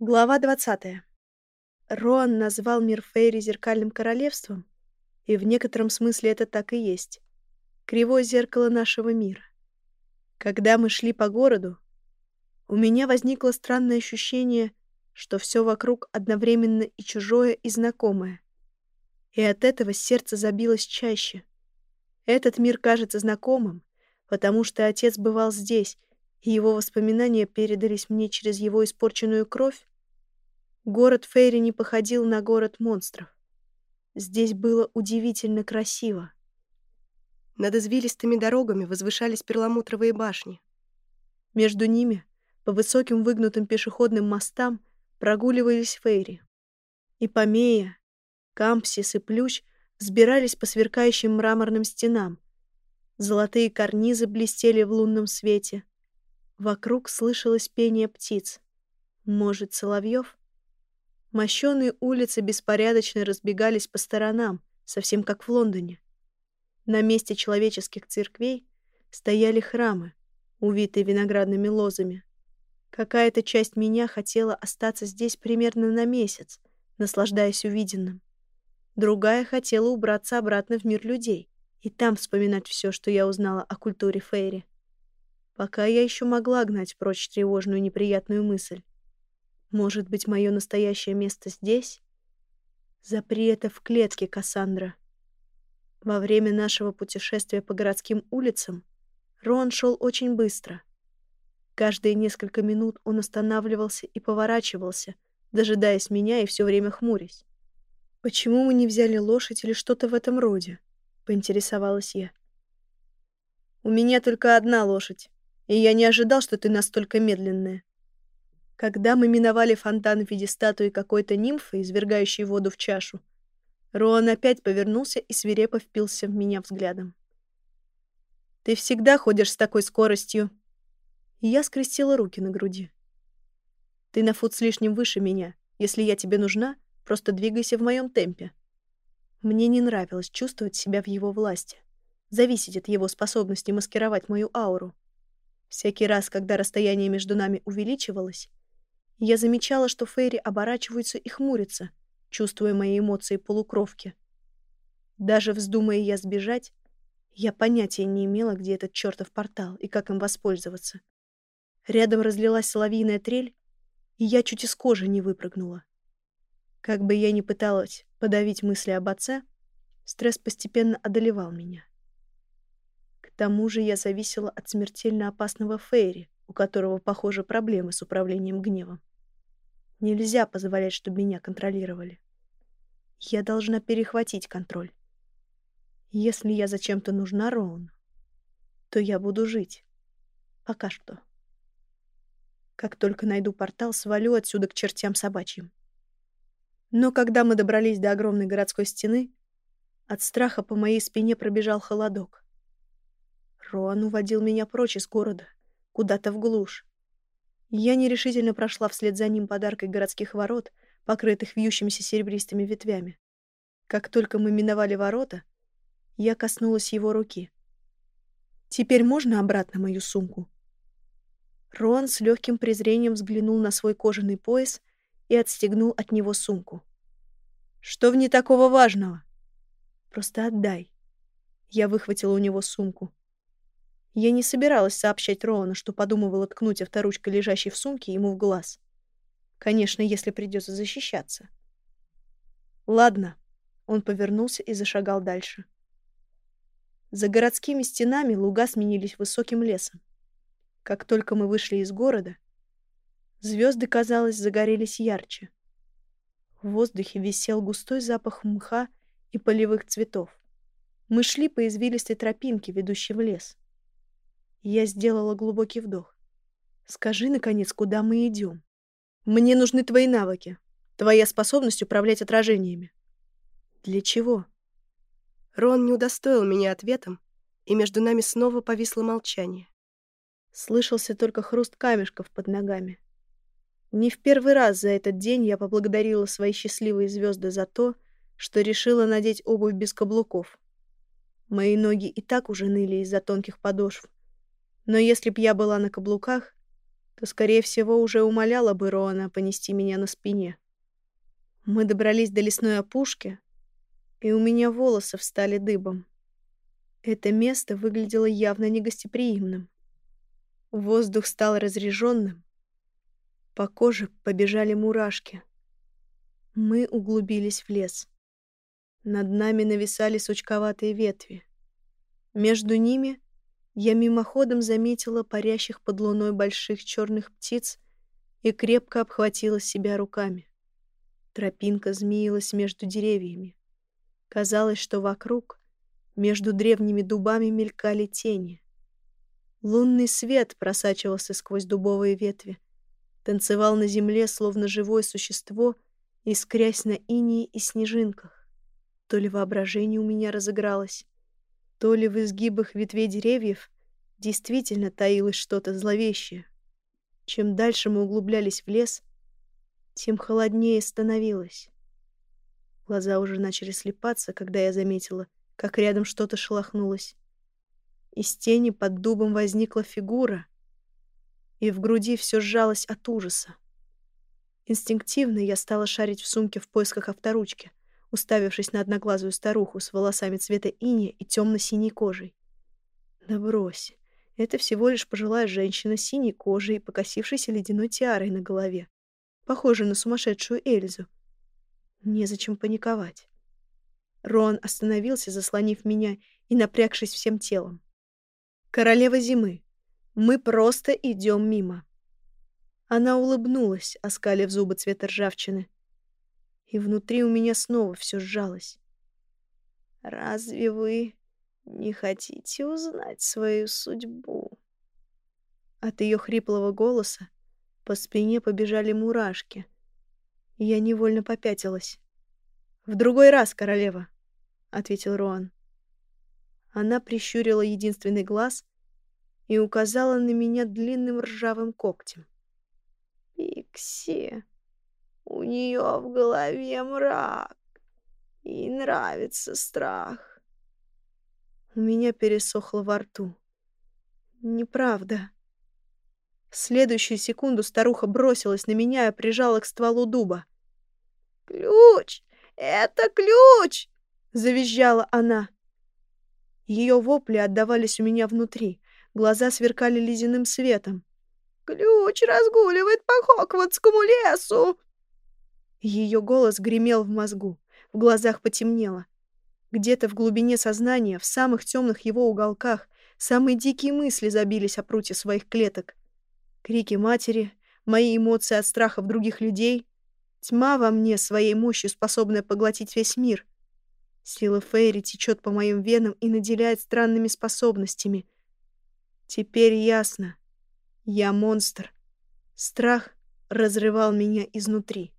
Глава 20. Роан назвал мир Фейри зеркальным королевством, и в некотором смысле это так и есть. Кривое зеркало нашего мира. Когда мы шли по городу, у меня возникло странное ощущение, что все вокруг одновременно и чужое, и знакомое. И от этого сердце забилось чаще. Этот мир кажется знакомым, потому что отец бывал здесь, и его воспоминания передались мне через его испорченную кровь, город Фейри не походил на город монстров. Здесь было удивительно красиво. Над извилистыми дорогами возвышались перламутровые башни. Между ними, по высоким выгнутым пешеходным мостам, прогуливались Фейри. И Помея, Кампсис и Плющ взбирались по сверкающим мраморным стенам. Золотые карнизы блестели в лунном свете — Вокруг слышалось пение птиц. Может, соловьев? Мощеные улицы беспорядочно разбегались по сторонам, совсем как в Лондоне. На месте человеческих церквей стояли храмы, увитые виноградными лозами. Какая-то часть меня хотела остаться здесь примерно на месяц, наслаждаясь увиденным. Другая хотела убраться обратно в мир людей и там вспоминать все, что я узнала о культуре Фейри. Пока я еще могла гнать прочь тревожную неприятную мысль. Может быть, мое настоящее место здесь? Запри это в клетке, Кассандра. Во время нашего путешествия по городским улицам Рон шел очень быстро. Каждые несколько минут он останавливался и поворачивался, дожидаясь меня и все время хмурясь. «Почему мы не взяли лошадь или что-то в этом роде?» — поинтересовалась я. «У меня только одна лошадь», и я не ожидал, что ты настолько медленная. Когда мы миновали фонтан в виде статуи какой-то нимфы, извергающей воду в чашу, Роан опять повернулся и свирепо впился в меня взглядом. «Ты всегда ходишь с такой скоростью!» И я скрестила руки на груди. «Ты на фут с лишним выше меня. Если я тебе нужна, просто двигайся в моем темпе». Мне не нравилось чувствовать себя в его власти, зависеть от его способности маскировать мою ауру. Всякий раз, когда расстояние между нами увеличивалось, я замечала, что Фейри оборачиваются и хмурятся, чувствуя мои эмоции полукровки. Даже вздумая я сбежать, я понятия не имела, где этот чертов портал и как им воспользоваться. Рядом разлилась соловьиная трель, и я чуть из кожи не выпрыгнула. Как бы я ни пыталась подавить мысли об отце, стресс постепенно одолевал меня тому же я зависела от смертельно опасного Фейри, у которого, похоже, проблемы с управлением гневом. Нельзя позволять, чтобы меня контролировали. Я должна перехватить контроль. Если я зачем-то нужна Роуну, то я буду жить. Пока что. Как только найду портал, свалю отсюда к чертям собачьим. Но когда мы добрались до огромной городской стены, от страха по моей спине пробежал холодок. Роан уводил меня прочь из города, куда-то в глушь. Я нерешительно прошла вслед за ним подаркой городских ворот, покрытых вьющимися серебристыми ветвями. Как только мы миновали ворота, я коснулась его руки. «Теперь можно обратно мою сумку?» Рон с легким презрением взглянул на свой кожаный пояс и отстегнул от него сумку. «Что в ней такого важного?» «Просто отдай». Я выхватила у него сумку. Я не собиралась сообщать Роану, что подумывала ткнуть авторучкой, лежащей в сумке, ему в глаз. Конечно, если придется защищаться. Ладно. Он повернулся и зашагал дальше. За городскими стенами луга сменились высоким лесом. Как только мы вышли из города, звезды, казалось, загорелись ярче. В воздухе висел густой запах мха и полевых цветов. Мы шли по извилистой тропинке, ведущей в лес. Я сделала глубокий вдох. Скажи, наконец, куда мы идем? Мне нужны твои навыки. Твоя способность управлять отражениями. Для чего? Рон не удостоил меня ответом, и между нами снова повисло молчание. Слышался только хруст камешков под ногами. Не в первый раз за этот день я поблагодарила свои счастливые звезды за то, что решила надеть обувь без каблуков. Мои ноги и так уже ныли из-за тонких подошв, но если б я была на каблуках, то, скорее всего, уже умоляла бы Роана понести меня на спине. Мы добрались до лесной опушки, и у меня волосы встали дыбом. Это место выглядело явно негостеприимным. Воздух стал разреженным. По коже побежали мурашки. Мы углубились в лес. Над нами нависали сучковатые ветви. Между ними я мимоходом заметила парящих под луной больших черных птиц и крепко обхватила себя руками. Тропинка змеилась между деревьями. Казалось, что вокруг, между древними дубами, мелькали тени. Лунный свет просачивался сквозь дубовые ветви, танцевал на земле, словно живое существо, искрясь на инии и снежинках. То ли воображение у меня разыгралось, то ли в изгибах ветвей деревьев действительно таилось что-то зловещее. Чем дальше мы углублялись в лес, тем холоднее становилось. Глаза уже начали слепаться, когда я заметила, как рядом что-то шелохнулось. Из тени под дубом возникла фигура, и в груди все сжалось от ужаса. Инстинктивно я стала шарить в сумке в поисках авторучки уставившись на одноглазую старуху с волосами цвета иния и темно-синей кожей. Да брось. Это всего лишь пожилая женщина с синей кожей и покосившейся ледяной тиарой на голове. Похожая на сумасшедшую Эльзу. Незачем паниковать. Рон остановился, заслонив меня и напрягшись всем телом. «Королева зимы, мы просто идем мимо». Она улыбнулась, оскалив зубы цвета ржавчины и внутри у меня снова все сжалось. «Разве вы не хотите узнать свою судьбу?» От ее хриплого голоса по спине побежали мурашки, я невольно попятилась. «В другой раз, королева», — ответил Роан. Она прищурила единственный глаз и указала на меня длинным ржавым когтем. «Пикси!» Нее в голове мрак. Ей нравится страх. У меня пересохло во рту. Неправда. В следующую секунду старуха бросилась на меня и прижала к стволу дуба. «Ключ! Это ключ!» — завизжала она. Ее вопли отдавались у меня внутри. Глаза сверкали ледяным светом. «Ключ разгуливает по Хоквудскому лесу!» Ее голос гремел в мозгу, в глазах потемнело. Где-то в глубине сознания, в самых темных его уголках, самые дикие мысли забились о прутье своих клеток. Крики матери, мои эмоции от страхов других людей, тьма во мне своей мощью, способная поглотить весь мир. Сила Фейри течет по моим венам и наделяет странными способностями. Теперь ясно. Я монстр. Страх разрывал меня изнутри.